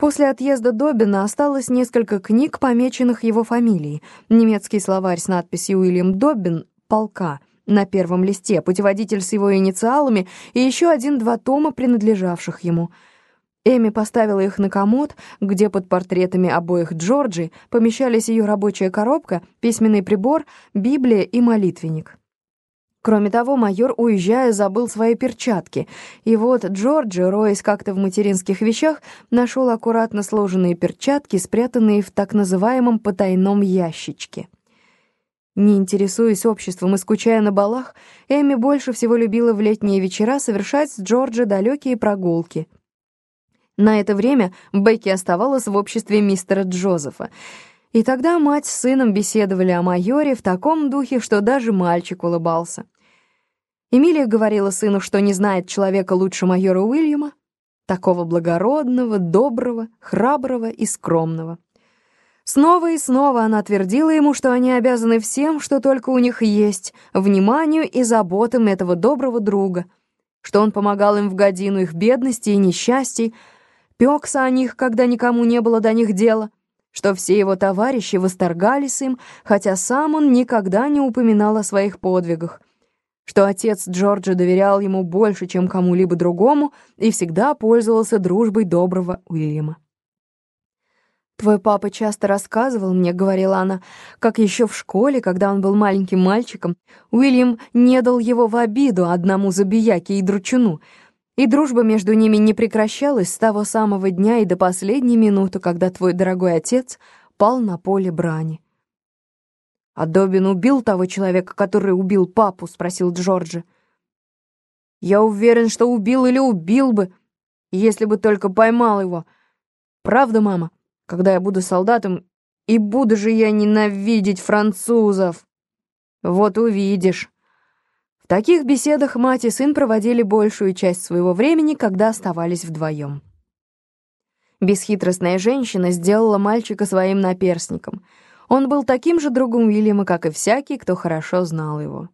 После отъезда Добина осталось несколько книг, помеченных его фамилией. Немецкий словарь с надписью «Уильям Добин. Полка» на первом листе, путеводитель с его инициалами и еще один-два тома, принадлежавших ему. Эми поставила их на комод, где под портретами обоих Джорджи помещались ее рабочая коробка, письменный прибор, Библия и молитвенник. Кроме того, майор, уезжая, забыл свои перчатки. И вот Джорджи, роясь как-то в материнских вещах, нашел аккуратно сложенные перчатки, спрятанные в так называемом потайном ящичке. Не интересуясь обществом и скучая на балах, Эми больше всего любила в летние вечера совершать с Джорджи далекие прогулки. На это время Бекки оставалась в обществе мистера Джозефа. И тогда мать с сыном беседовали о майоре в таком духе, что даже мальчик улыбался. Эмилия говорила сыну, что не знает человека лучше майора Уильяма, такого благородного, доброго, храброго и скромного. Снова и снова она твердила ему, что они обязаны всем, что только у них есть, вниманию и заботам этого доброго друга, что он помогал им в годину их бедности и несчастий, пекся о них, когда никому не было до них дела — что все его товарищи восторгались им, хотя сам он никогда не упоминал о своих подвигах, что отец Джорджа доверял ему больше, чем кому-либо другому, и всегда пользовался дружбой доброго Уильяма. «Твой папа часто рассказывал мне, — говорила она, — как еще в школе, когда он был маленьким мальчиком, Уильям не дал его в обиду одному забияке и дручуну, и дружба между ними не прекращалась с того самого дня и до последней минуты, когда твой дорогой отец пал на поле брани. «А Добин убил того человека, который убил папу?» — спросил Джорджи. «Я уверен, что убил или убил бы, если бы только поймал его. Правда, мама, когда я буду солдатом, и буду же я ненавидеть французов? Вот увидишь» таких беседах мать и сын проводили большую часть своего времени, когда оставались вдвоем. Бесхитростная женщина сделала мальчика своим наперсником. Он был таким же другом Уильяма, как и всякий, кто хорошо знал его.